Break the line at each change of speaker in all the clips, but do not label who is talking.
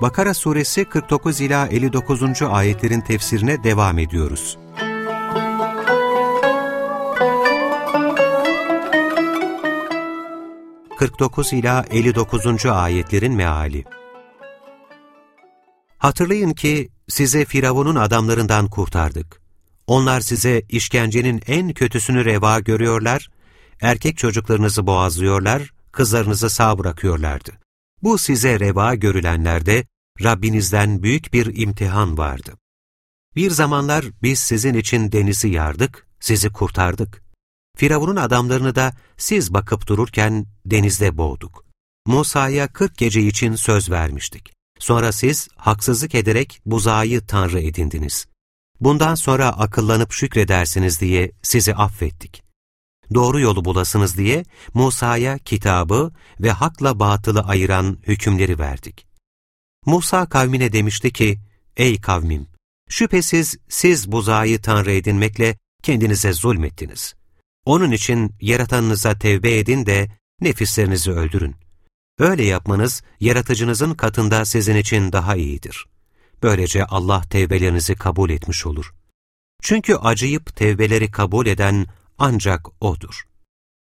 Bakara Suresi 49 ila 59. ayetlerin tefsirine devam ediyoruz. ...49 ila 59. ayetlerin meali. Hatırlayın ki size Firavun'un adamlarından kurtardık. Onlar size işkencenin en kötüsünü reva görüyorlar, erkek çocuklarınızı boğazlıyorlar, kızlarınızı sağ bırakıyorlardı. Bu size reva görülenlerde Rabbinizden büyük bir imtihan vardı. Bir zamanlar biz sizin için denizi yardık, sizi kurtardık. Firavun'un adamlarını da siz bakıp dururken denizde boğduk. Musa'ya kırk gece için söz vermiştik. Sonra siz haksızlık ederek buzağı tanrı edindiniz. Bundan sonra akıllanıp şükredersiniz diye sizi affettik doğru yolu bulasınız diye Musa'ya kitabı ve hakla batılı ayıran hükümleri verdik. Musa kavmine demişti ki, Ey kavmim! Şüphesiz siz buzağı tanrı edinmekle kendinize zulmettiniz. Onun için yaratanınıza tevbe edin de nefislerinizi öldürün. Öyle yapmanız yaratıcınızın katında sizin için daha iyidir. Böylece Allah tevbelerinizi kabul etmiş olur. Çünkü acıyıp tevbeleri kabul eden ancak O'dur.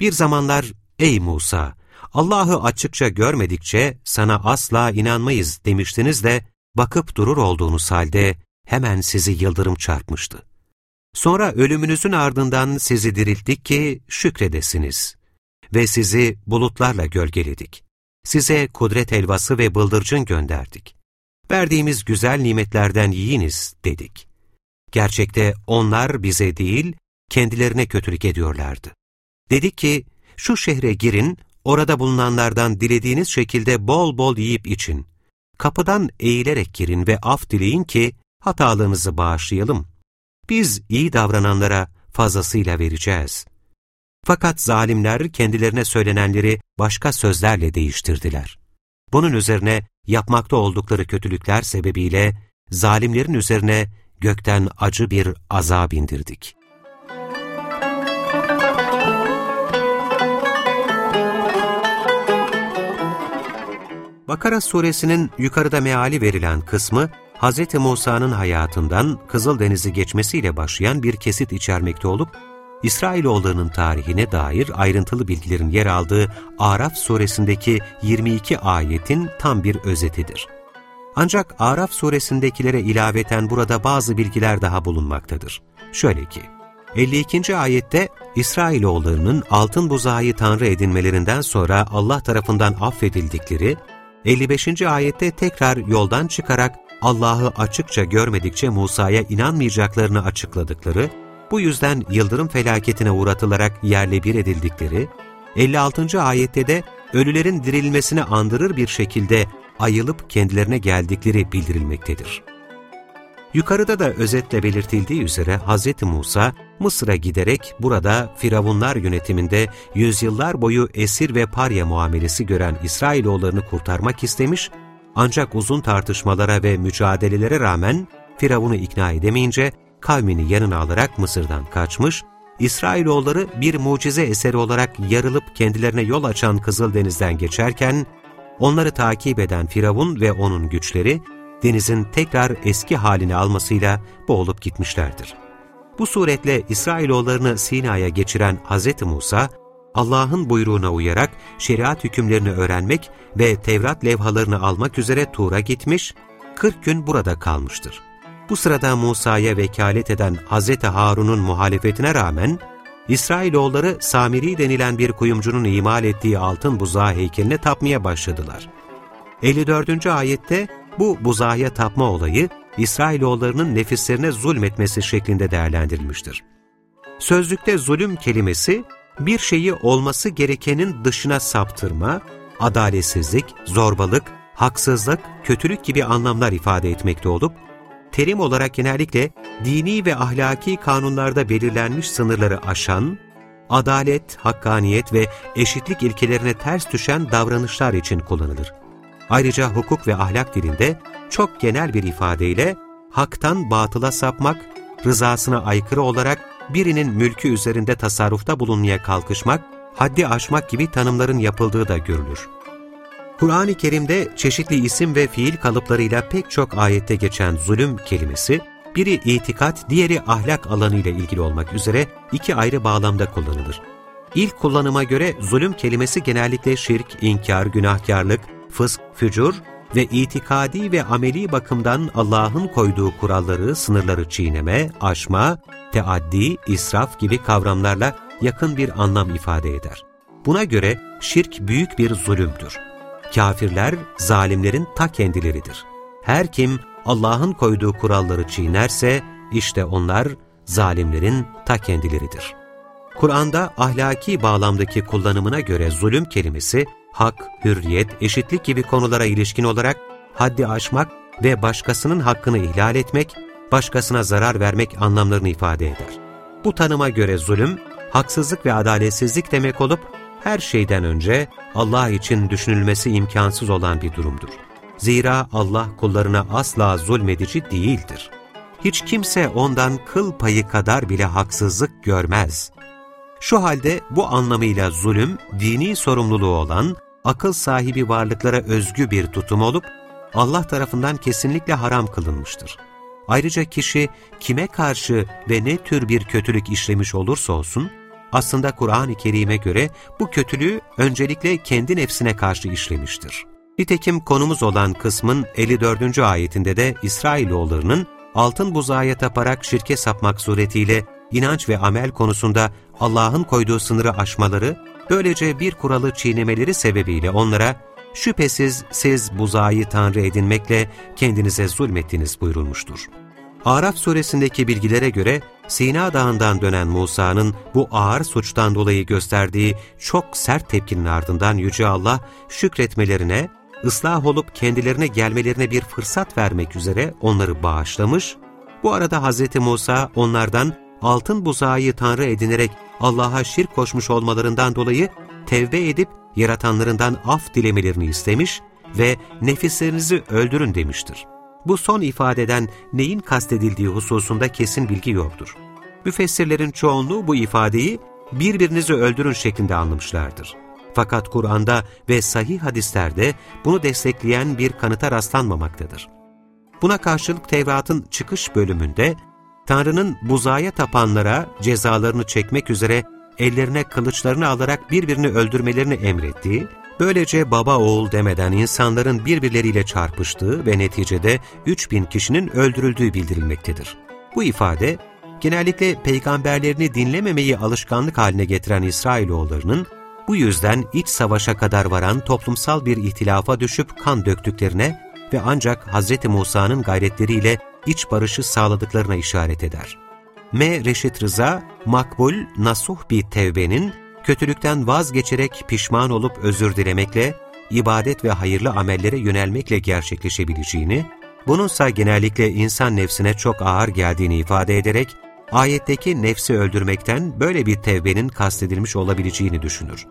Bir zamanlar, ey Musa, Allah'ı açıkça görmedikçe sana asla inanmayız demiştiniz de, bakıp durur olduğunuz halde hemen sizi yıldırım çarpmıştı. Sonra ölümünüzün ardından sizi dirilttik ki şükredesiniz. Ve sizi bulutlarla gölgeledik. Size kudret elvası ve bıldırcın gönderdik. Verdiğimiz güzel nimetlerden yiyiniz dedik. Gerçekte onlar bize değil, kendilerine kötülük ediyorlardı. Dedi ki, şu şehre girin, orada bulunanlardan dilediğiniz şekilde bol bol yiyip için. Kapıdan eğilerek girin ve af dileyin ki hatalarınızı bağışlayalım. Biz iyi davrananlara fazlasıyla vereceğiz. Fakat zalimler kendilerine söylenenleri başka sözlerle değiştirdiler. Bunun üzerine yapmakta oldukları kötülükler sebebiyle zalimlerin üzerine gökten acı bir azap indirdik. Bakara suresinin yukarıda meali verilen kısmı, Hz. Musa'nın hayatından Kızıldeniz'i geçmesiyle başlayan bir kesit içermekte olup, İsrailoğullarının tarihine dair ayrıntılı bilgilerin yer aldığı Araf suresindeki 22 ayetin tam bir özetidir. Ancak Araf suresindekilere ilaveten burada bazı bilgiler daha bulunmaktadır. Şöyle ki, 52. ayette İsrailoğullarının altın buzağı tanrı edinmelerinden sonra Allah tarafından affedildikleri 55. ayette tekrar yoldan çıkarak Allah'ı açıkça görmedikçe Musa'ya inanmayacaklarını açıkladıkları, bu yüzden yıldırım felaketine uğratılarak yerle bir edildikleri, 56. ayette de ölülerin dirilmesini andırır bir şekilde ayılıp kendilerine geldikleri bildirilmektedir. Yukarıda da özetle belirtildiği üzere Hz. Musa, Mısır'a giderek burada Firavunlar yönetiminde yüzyıllar boyu esir ve parya muamelesi gören İsrailoğullarını kurtarmak istemiş, ancak uzun tartışmalara ve mücadelelere rağmen Firavun'u ikna edemeyince kavmini yanına alarak Mısır'dan kaçmış, İsrailoğulları bir mucize eseri olarak yarılıp kendilerine yol açan Kızıldeniz'den geçerken, onları takip eden Firavun ve onun güçleri, denizin tekrar eski halini almasıyla boğulup gitmişlerdir. Bu suretle İsrailoğullarını Sina'ya geçiren Hz. Musa, Allah'ın buyruğuna uyarak şeriat hükümlerini öğrenmek ve Tevrat levhalarını almak üzere Tur'a gitmiş, 40 gün burada kalmıştır. Bu sırada Musa'ya vekalet eden Hz. Harun'un muhalefetine rağmen, İsrailoğulları Samiri denilen bir kuyumcunun imal ettiği altın buzağı heykeline tapmaya başladılar. 54. ayette bu buzağa tapma olayı, İsrailoğullarının nefislerine zulmetmesi şeklinde değerlendirilmiştir. Sözlükte zulüm kelimesi, bir şeyi olması gerekenin dışına saptırma, adaletsizlik, zorbalık, haksızlık, kötülük gibi anlamlar ifade etmekte olup, terim olarak genellikle dini ve ahlaki kanunlarda belirlenmiş sınırları aşan, adalet, hakkaniyet ve eşitlik ilkelerine ters düşen davranışlar için kullanılır. Ayrıca hukuk ve ahlak dilinde çok genel bir ifadeyle haktan batıla sapmak, rızasına aykırı olarak birinin mülkü üzerinde tasarrufta bulunmaya kalkışmak, haddi aşmak gibi tanımların yapıldığı da görülür. Kur'an-ı Kerim'de çeşitli isim ve fiil kalıplarıyla pek çok ayette geçen zulüm kelimesi, biri itikat, diğeri ahlak alanı ile ilgili olmak üzere iki ayrı bağlamda kullanılır. İlk kullanıma göre zulüm kelimesi genellikle şirk, inkar, günahkarlık, fısk, fücur ve itikadi ve ameli bakımdan Allah'ın koyduğu kuralları, sınırları çiğneme, aşma, teaddi, israf gibi kavramlarla yakın bir anlam ifade eder. Buna göre şirk büyük bir zulümdür. Kafirler, zalimlerin ta kendileridir. Her kim Allah'ın koyduğu kuralları çiğnerse, işte onlar zalimlerin ta kendileridir. Kur'an'da ahlaki bağlamdaki kullanımına göre zulüm kelimesi, hak, hürriyet, eşitlik gibi konulara ilişkin olarak haddi aşmak ve başkasının hakkını ihlal etmek, başkasına zarar vermek anlamlarını ifade eder. Bu tanıma göre zulüm, haksızlık ve adaletsizlik demek olup, her şeyden önce Allah için düşünülmesi imkansız olan bir durumdur. Zira Allah kullarına asla zulmedici değildir. Hiç kimse ondan kıl payı kadar bile haksızlık görmez. Şu halde bu anlamıyla zulüm, dini sorumluluğu olan, akıl sahibi varlıklara özgü bir tutum olup, Allah tarafından kesinlikle haram kılınmıştır. Ayrıca kişi kime karşı ve ne tür bir kötülük işlemiş olursa olsun, aslında Kur'an-ı Kerim'e göre bu kötülüğü öncelikle kendi nefsine karşı işlemiştir. Nitekim konumuz olan kısmın 54. ayetinde de İsrailoğullarının altın buzağa taparak şirke sapmak suretiyle inanç ve amel konusunda Allah'ın koyduğu sınırı aşmaları, böylece bir kuralı çiğnemeleri sebebiyle onlara şüphesiz siz buzağı tanrı edinmekle kendinize zulmettiniz buyurulmuştur. Araf suresindeki bilgilere göre Sina Dağı'ndan dönen Musa'nın bu ağır suçtan dolayı gösterdiği çok sert tepkinin ardından Yüce Allah şükretmelerine, ıslah olup kendilerine gelmelerine bir fırsat vermek üzere onları bağışlamış, bu arada Hz. Musa onlardan altın buzağı tanrı edinerek Allah'a şirk koşmuş olmalarından dolayı tevbe edip yaratanlarından af dilemelerini istemiş ve nefislerinizi öldürün demiştir. Bu son ifadeden neyin kastedildiği hususunda kesin bilgi yoktur. Müfessirlerin çoğunluğu bu ifadeyi birbirinizi öldürün şeklinde anlamışlardır. Fakat Kur'an'da ve sahih hadislerde bunu destekleyen bir kanıta rastlanmamaktadır. Buna karşılık Tevrat'ın çıkış bölümünde Tanrı'nın buzaya tapanlara cezalarını çekmek üzere ellerine kılıçlarını alarak birbirini öldürmelerini emrettiği, böylece baba oğul demeden insanların birbirleriyle çarpıştığı ve neticede 3000 kişinin öldürüldüğü bildirilmektedir. Bu ifade, genellikle peygamberlerini dinlememeyi alışkanlık haline getiren İsrailoğullarının, bu yüzden iç savaşa kadar varan toplumsal bir ihtilafa düşüp kan döktüklerine ve ancak Hz. Musa'nın gayretleriyle iç barışı sağladıklarına işaret eder. M. Reşit Rıza, makbul, nasuh bir tevbenin, kötülükten vazgeçerek pişman olup özür dilemekle, ibadet ve hayırlı amellere yönelmekle gerçekleşebileceğini, bununsa genellikle insan nefsine çok ağır geldiğini ifade ederek, ayetteki nefsi öldürmekten böyle bir tevbenin kastedilmiş olabileceğini düşünür.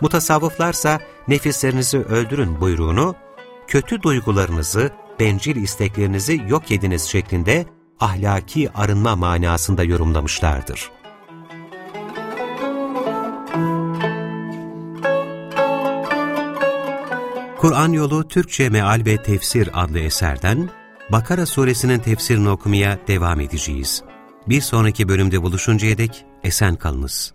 Mutasavvıflarsa nefislerinizi öldürün buyruğunu, kötü duygularınızı, bencil isteklerinizi yok ediniz şeklinde ahlaki arınma manasında yorumlamışlardır. Kur'an Yolu Türkçe Meal ve Tefsir adlı eserden Bakara suresinin tefsirini okumaya devam edeceğiz. Bir sonraki bölümde buluşuncaya dek esen kalınız.